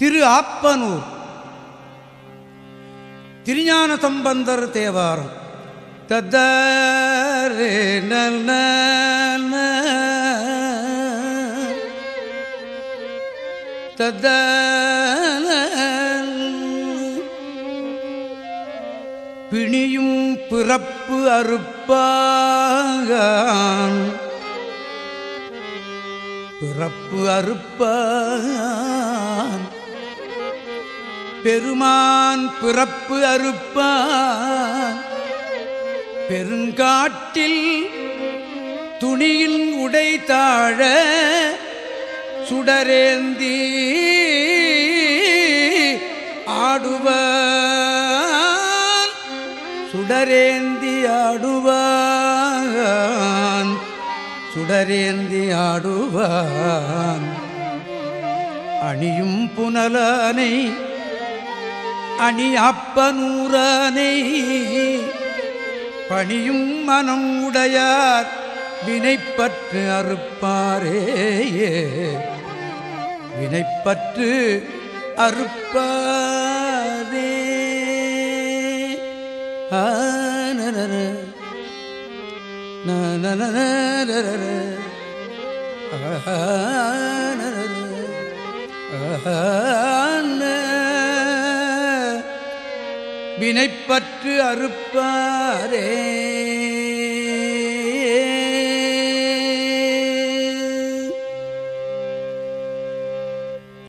திரு ஆப்பனூர். திருஞான சம்பந்தர் தேவாரம் தத்தரே நல்ன தத்த பிணியும் பிறப்பு அறுப்பாகான் பிறப்பு அறுப்பான் பெருமான் பிறப்பு அறுப்பான். பெருங்காட்டில் துணியில் உடை தாழ சுடரேந்தி ஆடுவான். சுடரேந்தி ஆடுவான். சுடரேந்தி ஆடுவான். அணியும் புனலானை அணி அப்பனூரானை. பணியும் மனம் உடையார் வினைப்பற்று அறுப்பாரே வினைப்பற்று அறுப்பாரே. ஆனன வினைப்பற்று அறுப்பாரே.